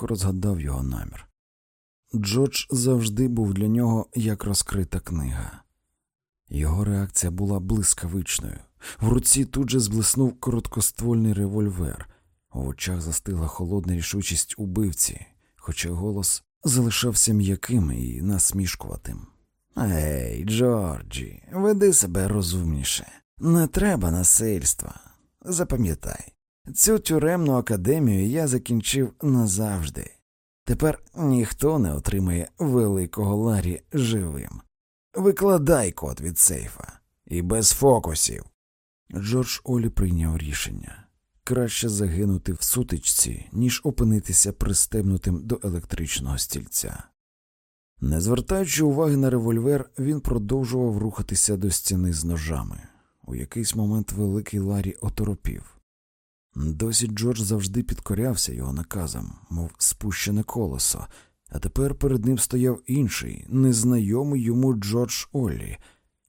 легко розгадав його намір. Джордж завжди був для нього як розкрита книга. Його реакція була блискавичною. В руці тут же зблиснув короткоствольний револьвер, в очах застигла холодна рішучість убивці, хоча голос залишався м'яким і насмішкуватим. Ей, Джорджі, веди себе розумніше. Не треба насильства. Запам'ятай, цю тюремну академію я закінчив назавжди. Тепер ніхто не отримає великого Ларі живим. Викладай код від сейфа і без фокусів. Джордж Олі прийняв рішення краще загинути в сутичці, ніж опинитися пристебнутим до електричного стільця. Не звертаючи уваги на револьвер, він продовжував рухатися до стіни з ножами. У якийсь момент великий Ларі оторопів. Досі Джордж завжди підкорявся його наказам, мов спущене колесо, а тепер перед ним стояв інший, незнайомий йому Джордж Оллі.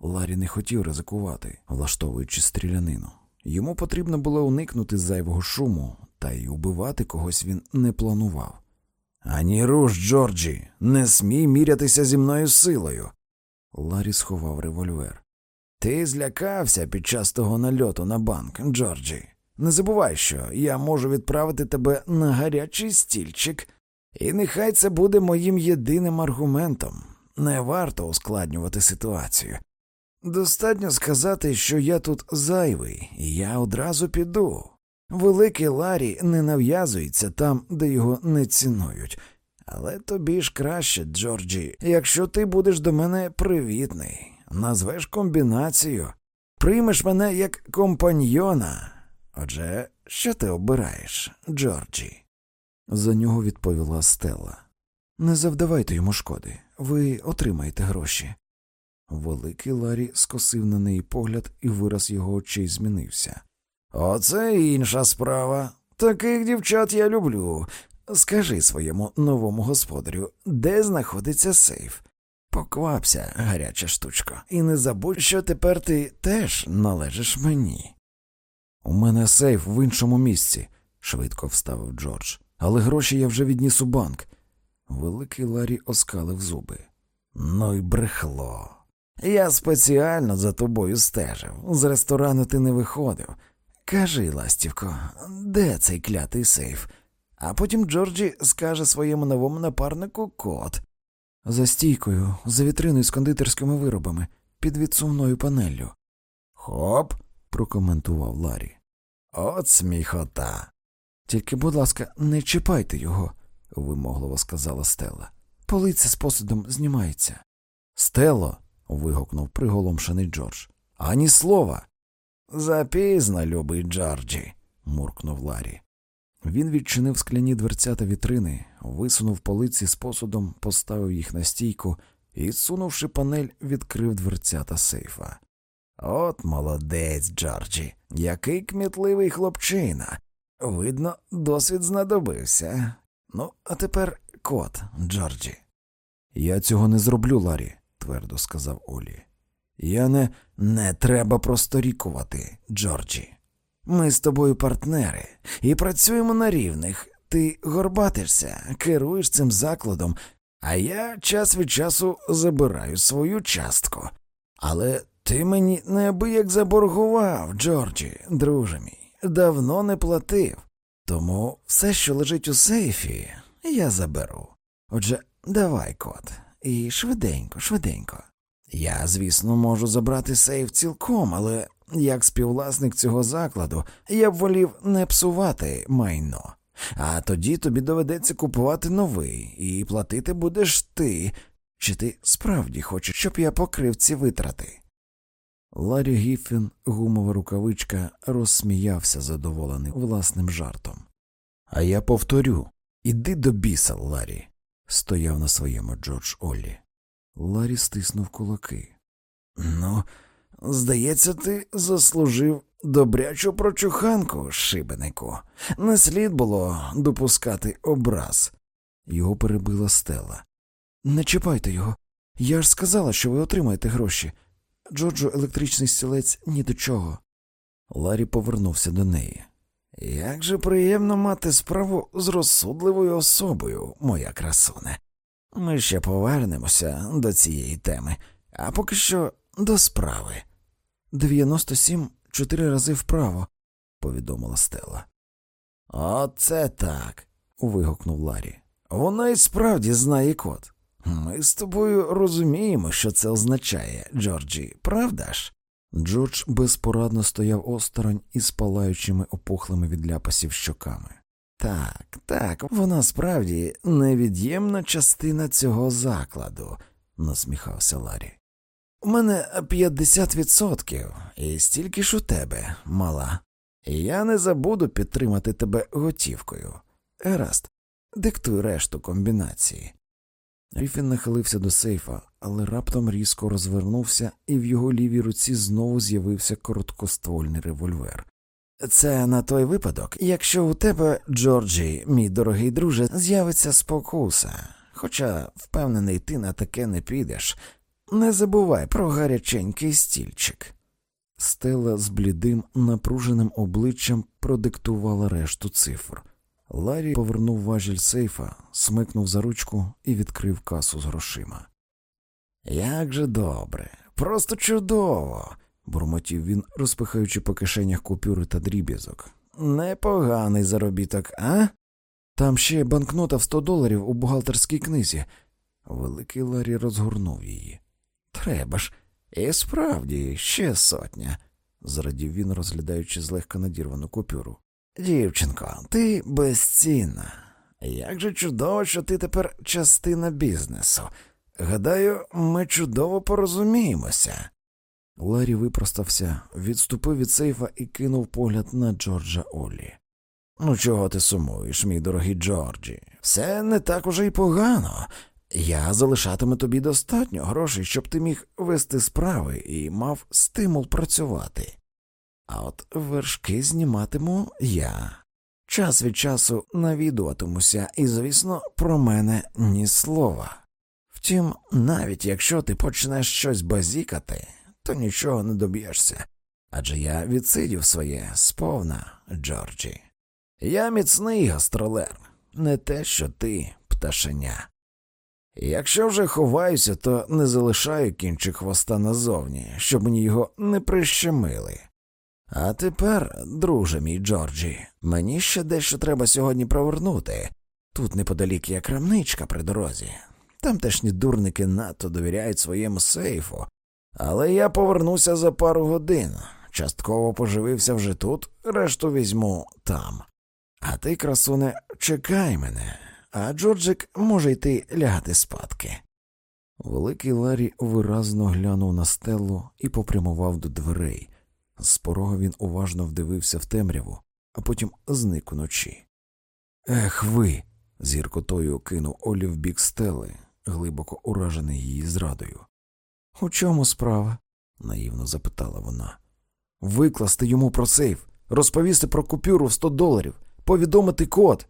Ларі не хотів ризикувати, влаштовуючи стрілянину. Йому потрібно було уникнути зайвого шуму, та й убивати когось він не планував. Ані руш, Джорджі, не смій мірятися зі мною силою. Ларі сховав револьвер. Ти злякався під час того нальоту на банк, Джорджі. Не забувай, що я можу відправити тебе на гарячий стільчик, і нехай це буде моїм єдиним аргументом. Не варто ускладнювати ситуацію. Достатньо сказати, що я тут зайвий, і я одразу піду. Великий Ларі не нав'язується там, де його не цінують. Але тобі ж краще, Джорджі, якщо ти будеш до мене привітний, назвеш комбінацію, приймеш мене як компаньйона. Отже, що ти обираєш, Джорджі? За нього відповіла Стелла. Не завдавайте йому шкоди, ви отримаєте гроші. Великий Ларі скосив на неї погляд, і вираз його очей змінився. Оце інша справа. Таких дівчат я люблю. Скажи своєму новому господарю, де знаходиться сейф. Поквапся, гаряча штучка, і не забудь, що тепер ти теж належиш мені. У мене сейф в іншому місці, швидко вставив Джордж, але гроші я вже відніс у банк. Великий Ларі оскалив зуби. Ну й брехло. Я спеціально за тобою стежив. З ресторану ти не виходив. Кажи, ластівко, де цей клятий сейф? А потім Джорджі скаже своєму новому напарнику код. За стійкою, за вітриною з кондитерськими виробами, під відсувною панеллю. Хоп, прокоментував Ларі. От сміхота. Тільки, будь ласка, не чіпайте його, вимогливо сказала Стелла. Полиця з посудом знімається. Стелло. вигукнув приголомшений Джордж. Ані слова. Запізно, любий Джорджі, муркнув Ларі. Він відчинив скляні дверцята вітрини, висунув полиці з посудом, поставив їх на стійку і, зсунувши панель, відкрив дверцята сейфа. От молодець, Джорджі, який кмітливий хлопчина. Видно, досвід знадобився. Ну, а тепер код, Джорджі. Я цього не зроблю, Ларі, твердо сказав Олі. Я не не треба просторікувати, Джорджі. Ми з тобою партнери і працюємо на рівних. Ти горбатишся, керуєш цим закладом, а я час від часу забираю свою частку. Але ти мені неабияк заборгував, Джорджі, друже мій, давно не платив. Тому все, що лежить у сейфі, я заберу. Отже, давай, кот, і швиденько, швиденько. Я, звісно, можу забрати сейф цілком, але як співвласник цього закладу я б волів не псувати майно, а тоді тобі доведеться купувати новий, і платити будеш ти. Чи ти справді хочеш, щоб я покрив ці витрати? Ларі Гіффін, гумова рукавичка, розсміявся задоволений власним жартом. А я повторю іди до біса, Ларі, стояв на своєму Джордж Оллі. Ларі стиснув кулаки. Ну, здається, ти заслужив добрячу прочуханку, шибенику. Не слід було допускати образ. Його перебила стела. Не чіпайте його. Я ж сказала, що ви отримаєте гроші. Джорджу електричний стілець ні до чого. Ларі повернувся до неї. Як же приємно мати справу з розсудливою особою, моя красуне. Ми ще повернемося до цієї теми, а поки що до справи. Дев'яносто сім чотири рази вправо, повідомила Стелла. Оце так. вигукнув Ларі. Вона і справді знає код. Ми з тобою розуміємо, що це означає, Джорджі, правда ж? Джордж безпорадно стояв осторонь із палаючими опухлими від ляпасів щоками. Так, так, вона справді невід'ємна частина цього закладу, насміхався Ларі. У мене 50% і стільки ж у тебе, мала. Я не забуду підтримати тебе готівкою. Гаразд, диктуй решту комбінації. Ріфін нахилився до сейфа, але раптом різко розвернувся, і в його лівій руці знову з'явився короткоствольний револьвер. Це на той випадок, якщо у тебе, Джорджі, мій дорогий друже, з'явиться спокуса, хоча, впевнений, ти на таке не підеш, не забувай про гаряченький стільчик. Стела з блідим, напруженим обличчям продиктувала решту цифр. Ларі повернув важіль сейфа, смикнув за ручку і відкрив касу з грошима. Як же добре, просто чудово, бурмотів він, розпихаючи по кишенях купюри та дріб'язок. Непоганий заробіток, а? Там ще банкнота в сто доларів у бухгалтерській книзі. Великий Ларі розгорнув її. Треба ж, і справді ще сотня, зрадів він, розглядаючи злегка надірвану купюру. Дівчинко, ти безцінна. Як же чудово, що ти тепер частина бізнесу. Гадаю, ми чудово порозуміємося. Ларі випростався, відступив від сейфа і кинув погляд на Джорджа Олі. Ну, чого ти сумуєш, мій дорогий Джорджі? Все не так уже й погано. Я залишатиму тобі достатньо грошей, щоб ти міг вести справи і мав стимул працювати. А от вершки зніматиму я. Час від часу навідуватимуся, і, звісно, про мене ні слова. Втім, навіть якщо ти почнеш щось базікати, то нічого не доб'єшся, адже я відсидів своє сповна, Джорджі. Я міцний гастролер, не те, що ти, пташеня. Якщо вже ховаюся, то не залишаю кінчик хвоста назовні, щоб мені його не прищемили. А тепер, друже мій Джорджі, мені ще дещо треба сьогодні провернути. Тут неподалік є крамничка при дорозі. Тамтешні дурники надто довіряють своєму сейфу, але я повернуся за пару годин. Частково поживився вже тут, решту візьму там. А ти, красуне, чекай мене, а Джорджик може йти лягати спадки. Великий Ларі виразно глянув на стелу і попрямував до дверей. З порога він уважно вдивився в темряву, а потім зник уночі. Ех ви. з гіркотою кинув Олі в бік стели, глибоко уражений її зрадою. У чому справа? наївно запитала вона. Викласти йому про сейф, розповісти про купюру в сто доларів, повідомити код.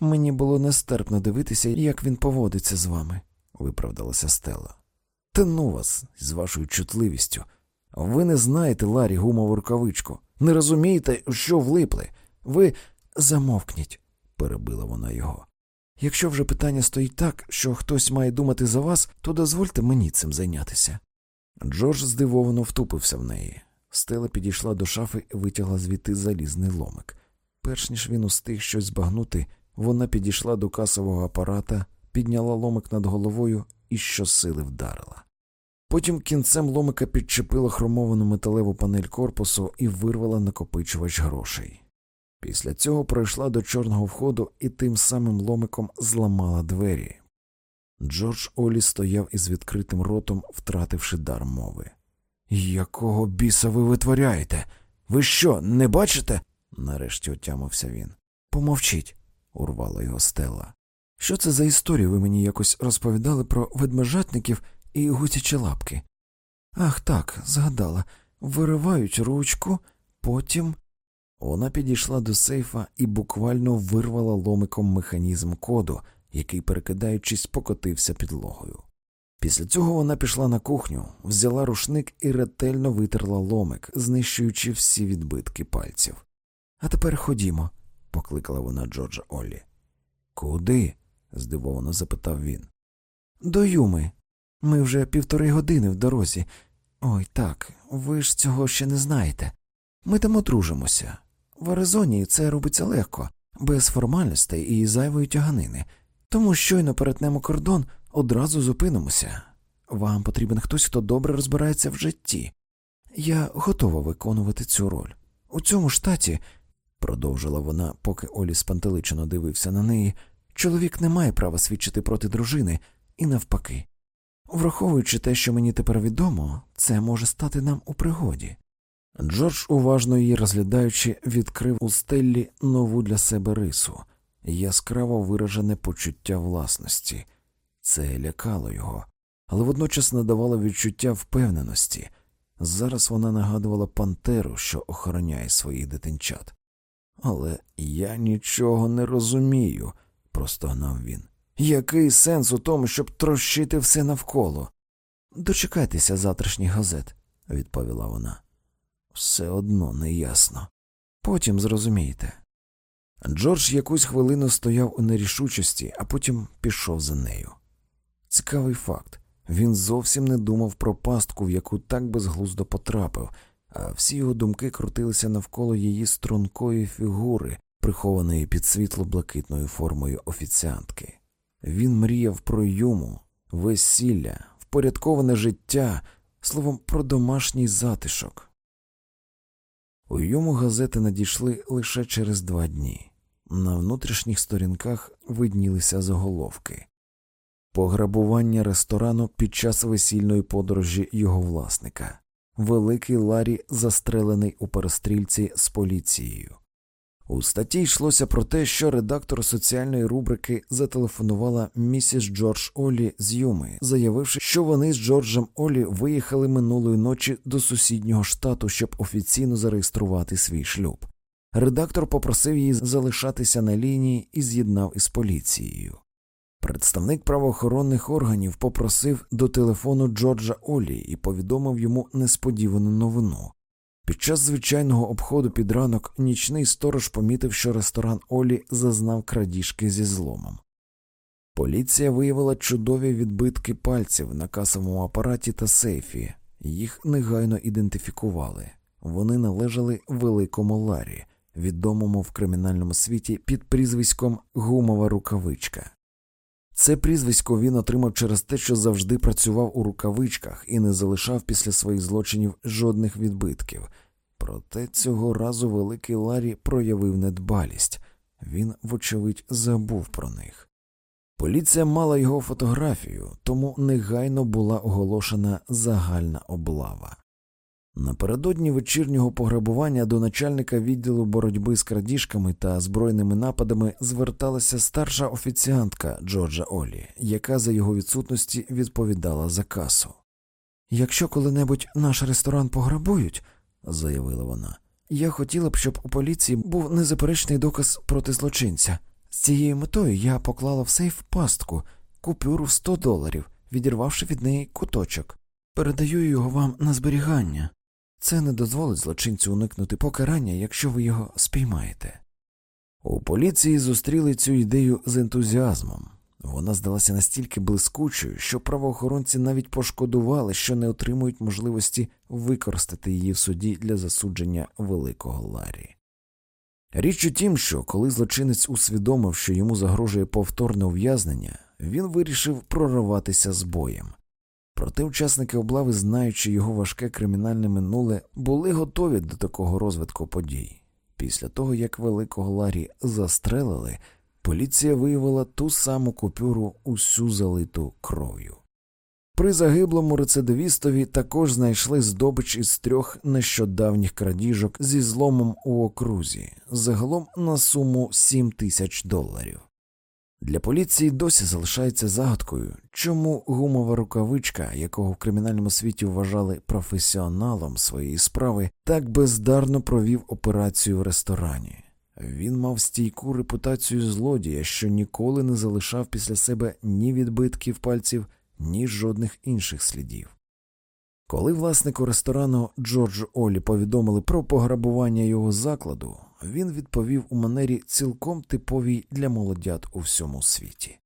Мені було нестерпно дивитися, як він поводиться з вами, виправдалася Стела. Та ну вас з вашою чутливістю. Ви не знаєте Ларі гумову рукавичку, не розумієте, що влипли. Ви замовкніть, перебила вона його. Якщо вже питання стоїть так, що хтось має думати за вас, то дозвольте мені цим зайнятися. Джордж здивовано втупився в неї. Стела підійшла до шафи і витягла звідти залізний ломик. Перш ніж він устиг щось збагнути, вона підійшла до касового апарата, підняла ломик над головою і щосили вдарила. Потім кінцем ломика підчепила хромовану металеву панель корпусу і вирвала накопичувач грошей. Після цього пройшла до чорного входу і тим самим ломиком зламала двері. Джордж Олі стояв із відкритим ротом, втративши дар мови. Якого біса ви витворяєте? Ви що, не бачите? нарешті отямився він. Помовчіть, урвала його стела. Що це за історія ви мені якось розповідали про ведмежатників і гусячі лапки? Ах так, згадала, виривають ручку, потім. Вона підійшла до сейфа і буквально вирвала ломиком механізм коду, який, перекидаючись, покотився підлогою. Після цього вона пішла на кухню, взяла рушник і ретельно витерла ломик, знищуючи всі відбитки пальців. А тепер ходімо, покликала вона Джорджа Оллі. Куди? здивовано запитав він. До Юми. Ми вже півтори години в дорозі. Ой так, ви ж цього ще не знаєте. Ми там одружимося. В Аризоні це робиться легко, без формальностей і зайвої тяганини. Тому щойно перетнемо кордон, одразу зупинимося. Вам потрібен хтось, хто добре розбирається в житті. Я готова виконувати цю роль. У цьому штаті, продовжила вона, поки Олі спантеличено дивився на неї, чоловік не має права свідчити проти дружини і навпаки. Враховуючи те, що мені тепер відомо, це може стати нам у пригоді. Джордж, уважно її розглядаючи, відкрив у стеллі нову для себе рису, яскраво виражене почуття власності. Це лякало його, але водночас надавало відчуття впевненості. Зараз вона нагадувала пантеру, що охороняє своїх дитинчат. Але я нічого не розумію, простогнав він. Який сенс у тому, щоб трощити все навколо? Дочекайтеся завтрашніх газет, відповіла вона. Все одно неясно. Потім зрозумієте. Джордж якусь хвилину стояв у нерішучості, а потім пішов за нею. Цікавий факт він зовсім не думав про пастку, в яку так безглуздо потрапив, а всі його думки крутилися навколо її стрункої фігури, прихованої під світло блакитною формою офіціантки. Він мріяв про юму, весілля, впорядковане життя, словом, про домашній затишок. У йому газети надійшли лише через два дні. На внутрішніх сторінках виднілися заголовки пограбування ресторану під час весільної подорожі його власника, великий Ларі застрелений у перестрільці з поліцією. У статті йшлося про те, що редактор соціальної рубрики зателефонувала місіс Джордж Олі з Юми, заявивши, що вони з Джорджем Олі виїхали минулої ночі до сусіднього штату, щоб офіційно зареєструвати свій шлюб. Редактор попросив її залишатися на лінії і з'єднав із поліцією. Представник правоохоронних органів попросив до телефону Джорджа Олі і повідомив йому несподівану новину. Під час звичайного обходу під ранок нічний сторож помітив, що ресторан Олі зазнав крадіжки зі зломом. Поліція виявила чудові відбитки пальців на касовому апараті та сейфі, їх негайно ідентифікували. Вони належали великому Ларі, відомому в кримінальному світі під прізвиськом Гумова рукавичка. Це прізвисько він отримав через те, що завжди працював у рукавичках і не залишав після своїх злочинів жодних відбитків. Проте цього разу великий Ларі проявив недбалість він, вочевидь, забув про них. Поліція мала його фотографію, тому негайно була оголошена загальна облава. Напередодні вечірнього пограбування до начальника відділу боротьби з крадіжками та збройними нападами зверталася старша офіціантка Джорджа Олі, яка за його відсутності відповідала за касу. Якщо коли-небудь наш ресторан пограбують, заявила вона, я хотіла б, щоб у поліції був незаперечний доказ проти злочинця. З цією метою я поклала в сейф пастку, купюру в 100 доларів, відірвавши від неї куточок. Передаю його вам на зберігання. Це не дозволить злочинцю уникнути покарання, якщо ви його спіймаєте. У поліції зустріли цю ідею з ентузіазмом. Вона здалася настільки блискучою, що правоохоронці навіть пошкодували, що не отримують можливості використати її в суді для засудження великого Ларі. Річ у тім, що коли злочинець усвідомив, що йому загрожує повторне ув'язнення, він вирішив прориватися з боєм. Проте учасники облави, знаючи його важке кримінальне минуле, були готові до такого розвитку подій. Після того, як великого Ларі застрелили, поліція виявила ту саму купюру усю залиту кров'ю. При загиблому рецидивістові також знайшли здобич із трьох нещодавніх крадіжок зі зломом у окрузі, загалом на суму 7 тисяч доларів. Для поліції досі залишається загадкою, чому гумова рукавичка, якого в кримінальному світі вважали професіоналом своєї справи, так бездарно провів операцію в ресторані. Він мав стійку репутацію злодія, що ніколи не залишав після себе ні відбитків пальців, ні жодних інших слідів. Коли власнику ресторану Джорджу Олі повідомили про пограбування його закладу, він відповів у манері цілком типовій для молодят у всьому світі.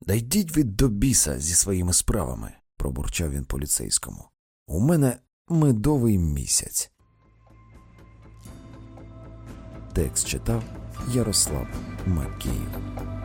Да йдіть від до біса зі своїми справами, пробурчав він поліцейському. У мене медовий місяць. Текст читав Ярослав Макеїв.